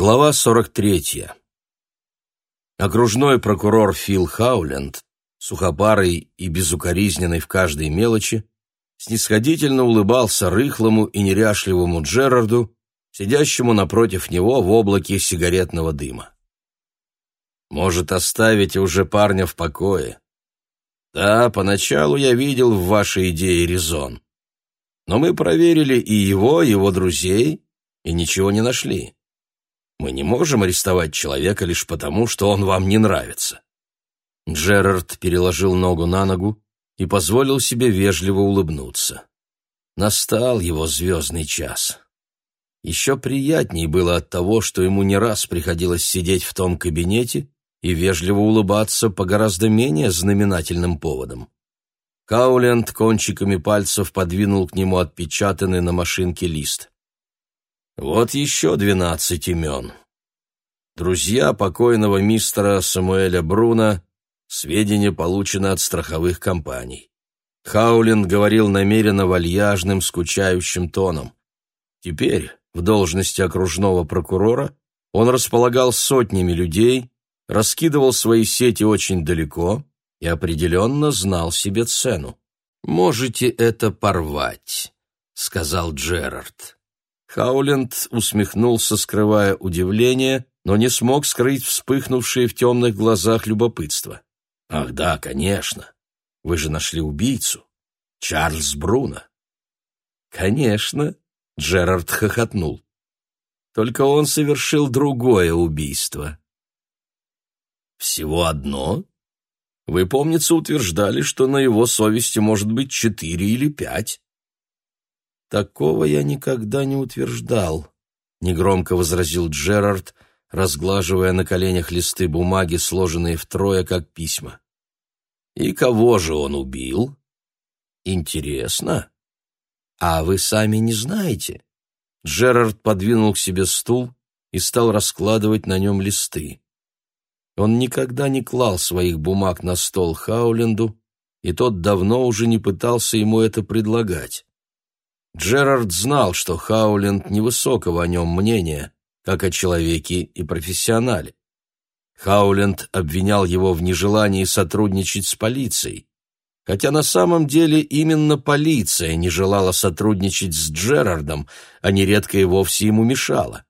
Глава 43. Окружной прокурор Фил Хауленд, сухопарый и безукоризненный в каждой мелочи, снисходительно улыбался рыхлому и неряшливому Джерарду, сидящему напротив него в облаке сигаретного дыма. «Может, оставите уже парня в покое? Да, поначалу я видел в вашей идее резон. Но мы проверили и его, и его друзей, и ничего не нашли». Мы не можем арестовать человека лишь потому, что он вам не нравится». Джерард переложил ногу на ногу и позволил себе вежливо улыбнуться. Настал его звездный час. Еще приятней было от того, что ему не раз приходилось сидеть в том кабинете и вежливо улыбаться по гораздо менее знаменательным поводам. Кауленд кончиками пальцев подвинул к нему отпечатанный на машинке лист. Вот еще двенадцать имен. Друзья покойного мистера Самуэля Бруна, сведения получены от страховых компаний. Хаулин говорил намеренно вальяжным, скучающим тоном. Теперь, в должности окружного прокурора, он располагал сотнями людей, раскидывал свои сети очень далеко и определенно знал себе цену. «Можете это порвать», — сказал Джерард. Хауленд усмехнулся, скрывая удивление, но не смог скрыть вспыхнувшее в темных глазах любопытство. «Ах да, конечно. Вы же нашли убийцу. Чарльз Бруно». «Конечно», — Джерард хохотнул. «Только он совершил другое убийство». «Всего одно?» Вы, помнится, утверждали, что на его совести может быть четыре или пять. «Такого я никогда не утверждал», — негромко возразил Джерард, разглаживая на коленях листы бумаги, сложенные втрое, как письма. «И кого же он убил?» «Интересно. А вы сами не знаете?» Джерард подвинул к себе стул и стал раскладывать на нем листы. Он никогда не клал своих бумаг на стол Хауленду, и тот давно уже не пытался ему это предлагать. Джерард знал, что Хауленд невысокого о нем мнения, как о человеке и профессионале. Хауленд обвинял его в нежелании сотрудничать с полицией, хотя на самом деле именно полиция не желала сотрудничать с Джерардом, а нередко и вовсе ему мешала.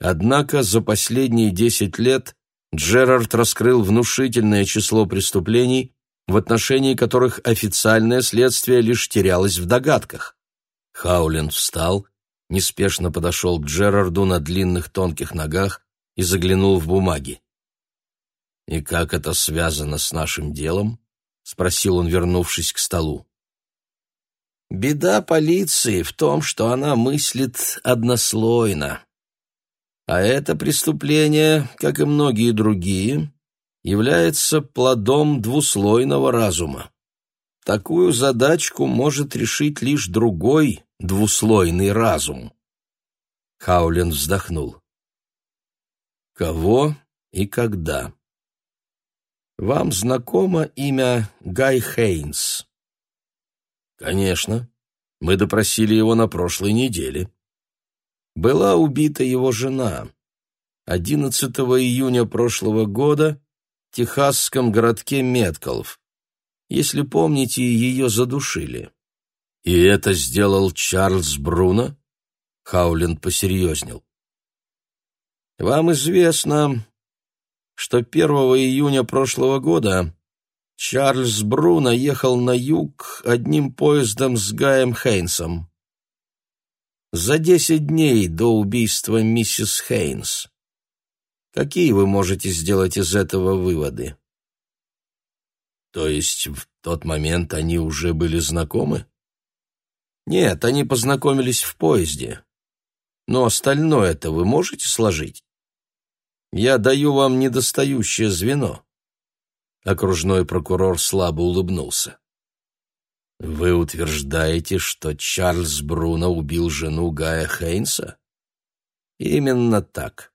Однако за последние десять лет Джерард раскрыл внушительное число преступлений, в отношении которых официальное следствие лишь терялось в догадках. Хауленд встал, неспешно подошел к Джерарду на длинных тонких ногах и заглянул в бумаги. «И как это связано с нашим делом?» — спросил он, вернувшись к столу. «Беда полиции в том, что она мыслит однослойно. А это преступление, как и многие другие, является плодом двуслойного разума. Такую задачку может решить лишь другой, двуслойный разум. Хаулен вздохнул. Кого и когда? Вам знакомо имя Гай Хейнс? Конечно. Мы допросили его на прошлой неделе. Была убита его жена. 11 июня прошлого года в техасском городке Меткалф. Если помните, ее задушили. «И это сделал Чарльз Бруно?» Хауленд посерьезнел. «Вам известно, что 1 июня прошлого года Чарльз Бруно ехал на юг одним поездом с Гаем Хейнсом. За десять дней до убийства миссис Хейнс. Какие вы можете сделать из этого выводы?» «То есть в тот момент они уже были знакомы?» Нет, они познакомились в поезде. Но остальное-то вы можете сложить? Я даю вам недостающее звено. Окружной прокурор слабо улыбнулся. Вы утверждаете, что Чарльз Бруно убил жену Гая Хейнса? Именно так.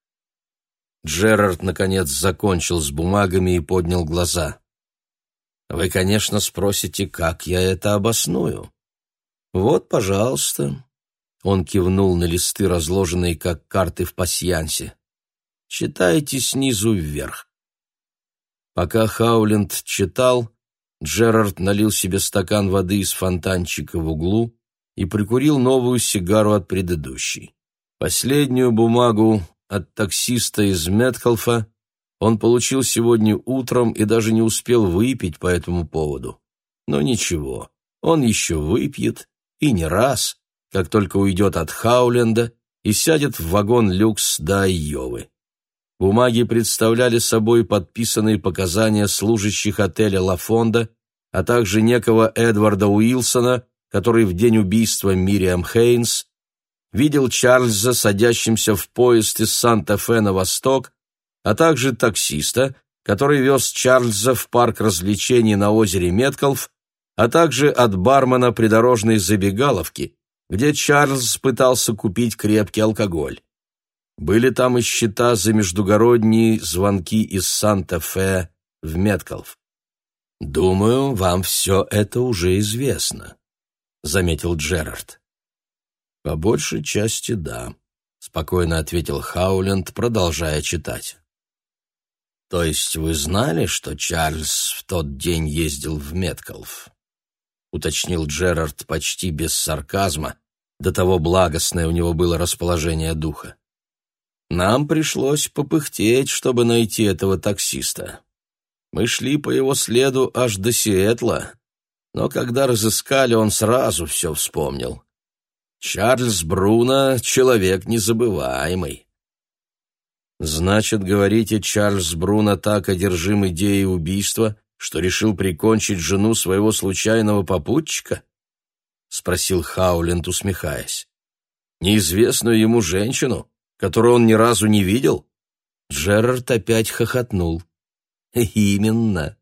Джерард наконец закончил с бумагами и поднял глаза. Вы, конечно, спросите, как я это обосную. «Вот, пожалуйста». Он кивнул на листы, разложенные как карты в пасьянсе. Читайте снизу вверх. Пока Хауленд читал, Джерард налил себе стакан воды из фонтанчика в углу и прикурил новую сигару от предыдущей. Последнюю бумагу от таксиста из Меткалфа он получил сегодня утром и даже не успел выпить по этому поводу. Но ничего, он еще выпьет, и не раз, как только уйдет от Хауленда и сядет в вагон люкс до Айовы. Бумаги представляли собой подписанные показания служащих отеля «Ла Фонда», а также некого Эдварда Уилсона, который в день убийства Мириам Хейнс видел Чарльза садящимся в поезд из Санта-Фе на восток а также таксиста, который вез Чарльза в парк развлечений на озере Меткалф, а также от бармена придорожной забегаловки, где Чарльз пытался купить крепкий алкоголь. Были там и счета за междугородние звонки из Санта-Фе в Меткалф. «Думаю, вам все это уже известно», — заметил Джерард. «По большей части, да», — спокойно ответил Хауленд, продолжая читать. «То есть вы знали, что Чарльз в тот день ездил в Меткалф?» — уточнил Джерард почти без сарказма, до того благостное у него было расположение духа. «Нам пришлось попыхтеть, чтобы найти этого таксиста. Мы шли по его следу аж до Сиэтла, но когда разыскали, он сразу все вспомнил. Чарльз Бруно — человек незабываемый». Значит, говорите, Чарльз Бруно так одержим идеей убийства, что решил прикончить жену своего случайного попутчика? спросил Хауленд, усмехаясь. Неизвестную ему женщину, которую он ни разу не видел? Джерард опять хохотнул. Именно.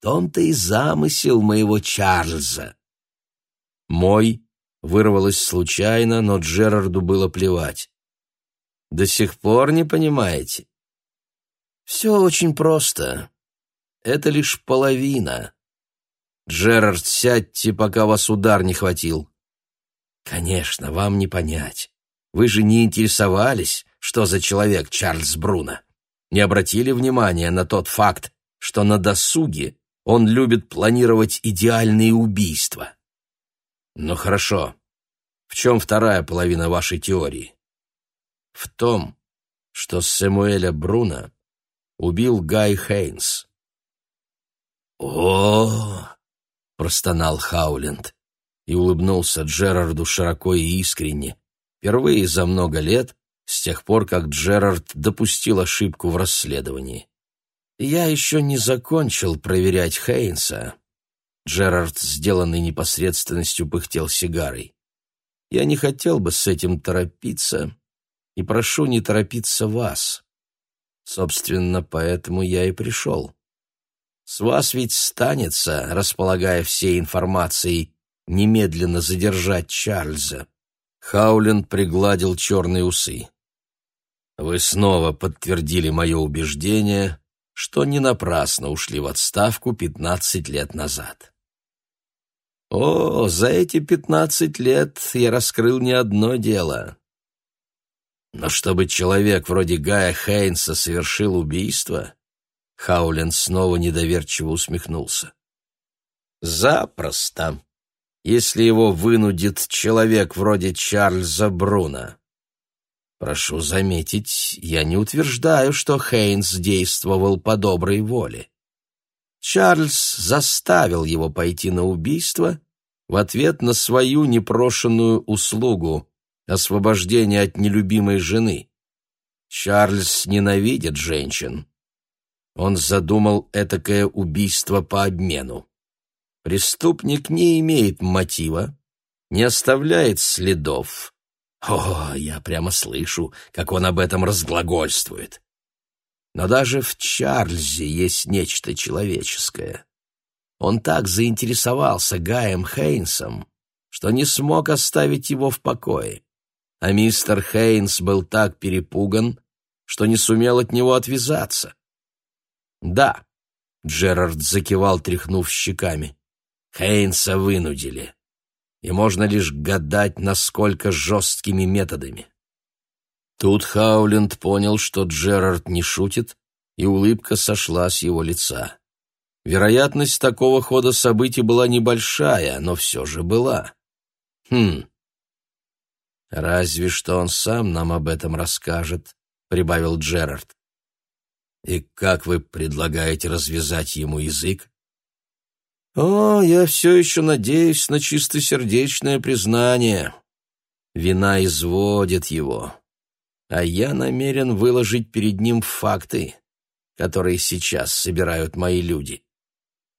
Том-то и замысел моего Чарльза. Мой вырвалось случайно, но Джерарду было плевать. До сих пор не понимаете? Все очень просто. Это лишь половина. Джерард, сядьте, пока вас удар не хватил. Конечно, вам не понять. Вы же не интересовались, что за человек Чарльз Бруно. Не обратили внимания на тот факт, что на досуге он любит планировать идеальные убийства. Ну хорошо. В чем вторая половина вашей теории? в том, что Сэмуэля Бруно убил Гай Хейнс. «О!» — простонал Хауленд и улыбнулся Джерарду широко и искренне, впервые за много лет, с тех пор, как Джерард допустил ошибку в расследовании. «Я еще не закончил проверять Хейнса». Джерард, сделанный непосредственностью, пыхтел сигарой. «Я не хотел бы с этим торопиться, и прошу не торопиться вас. Собственно, поэтому я и пришел. С вас ведь станется, располагая всей информацией, немедленно задержать Чарльза. Хауленд пригладил черные усы. Вы снова подтвердили мое убеждение, что не напрасно ушли в отставку пятнадцать лет назад. О, за эти пятнадцать лет я раскрыл не одно дело. Но чтобы человек вроде Гая Хейнса совершил убийство, Хауленд снова недоверчиво усмехнулся. Запросто, если его вынудит человек вроде Чарльза Бруна. Прошу заметить, я не утверждаю, что Хейнс действовал по доброй воле. Чарльз заставил его пойти на убийство в ответ на свою непрошенную услугу, освобождение от нелюбимой жены. Чарльз ненавидит женщин. Он задумал этакое убийство по обмену. Преступник не имеет мотива, не оставляет следов. О, я прямо слышу, как он об этом разглагольствует. Но даже в Чарльзе есть нечто человеческое. Он так заинтересовался Гаем Хейнсом, что не смог оставить его в покое а мистер Хейнс был так перепуган, что не сумел от него отвязаться. «Да», — Джерард закивал, тряхнув щеками, — «Хейнса вынудили, и можно лишь гадать, насколько жесткими методами». Тут Хауленд понял, что Джерард не шутит, и улыбка сошла с его лица. Вероятность такого хода событий была небольшая, но все же была. Хм. Разве что он сам нам об этом расскажет, прибавил Джерард. И как вы предлагаете развязать ему язык? О, я все еще надеюсь на чистосердечное признание. Вина изводит его, а я намерен выложить перед ним факты, которые сейчас собирают мои люди.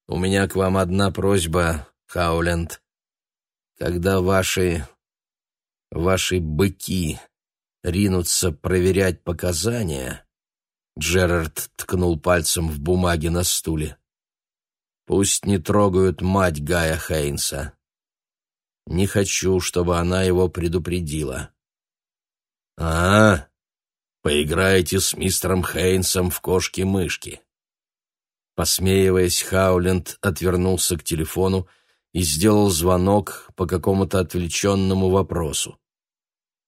У меня к вам одна просьба, Хауленд. Когда ваши... ваши быки ринутся проверять показания, Джерард ткнул пальцем в бумаге на стуле. Пусть не трогают мать Гая Хейнса. Не хочу, чтобы она его предупредила. А, поиграете с мистером Хейнсом в кошки-мышки. Посмеиваясь, Хауленд отвернулся к телефону и сделал звонок по какому-то отвлеченному вопросу.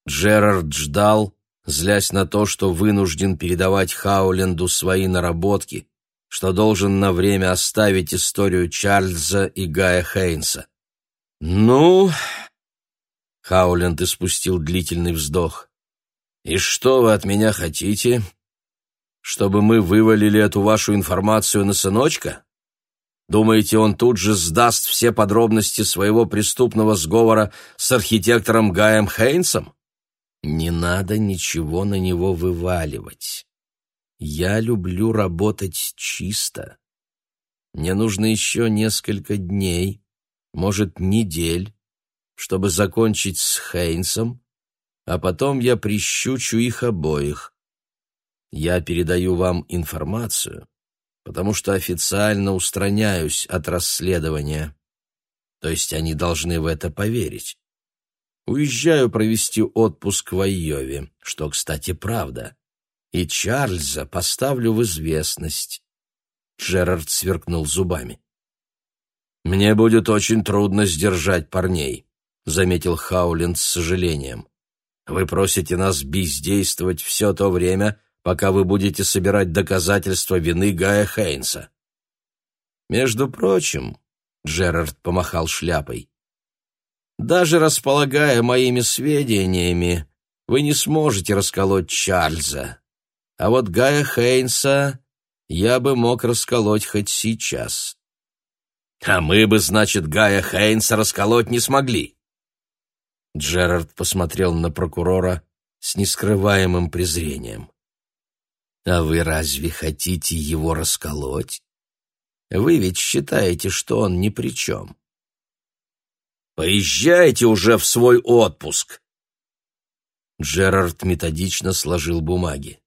Джерард ждал, злясь на то, что вынужден передавать Хауленду свои наработки, что должен на время оставить историю Чарльза и Гая Хейнса. «Ну...» — Хауленд испустил длительный вздох. «И что вы от меня хотите? чтобы мы вывалили эту вашу информацию на сыночка? Думаете, он тут же сдаст все подробности своего преступного сговора с архитектором Гаем Хейнсом? Не надо ничего на него вываливать. Я люблю работать чисто. Мне нужно еще несколько дней, может, недель, чтобы закончить с Хейнсом, а потом я прищучу их обоих. Я передаю вам информацию, потому что официально устраняюсь от расследования. То есть они должны в это поверить. Уезжаю провести отпуск в Айове, что, кстати, правда. И Чарльза поставлю в известность. Джерард сверкнул зубами. «Мне будет очень трудно сдержать парней», — заметил Хауленд с сожалением. «Вы просите нас бездействовать все то время, пока вы будете собирать доказательства вины Гая Хейнса. Между прочим, Джерард помахал шляпой, даже располагая моими сведениями, вы не сможете расколоть Чарльза. А вот Гая Хейнса я бы мог расколоть хоть сейчас. А мы бы, значит, Гая Хейнса расколоть не смогли. Джерард посмотрел на прокурора с нескрываемым презрением. А вы разве хотите его расколоть? Вы ведь считаете, что он ни при чем. Поезжайте уже в свой отпуск. Джерард методично сложил бумаги.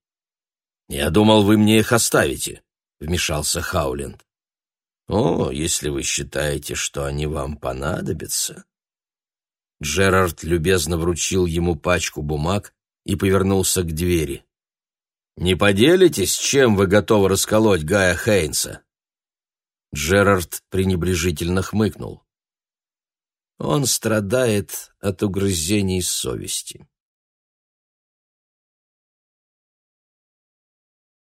«Я думал, вы мне их оставите», — вмешался Хауленд. «О, если вы считаете, что они вам понадобятся...» Джерард любезно вручил ему пачку бумаг и повернулся к двери. Не поделитесь, чем вы готовы расколоть Гая Хейнса?» Джерард пренебрежительно хмыкнул. Он страдает от угрызений совести.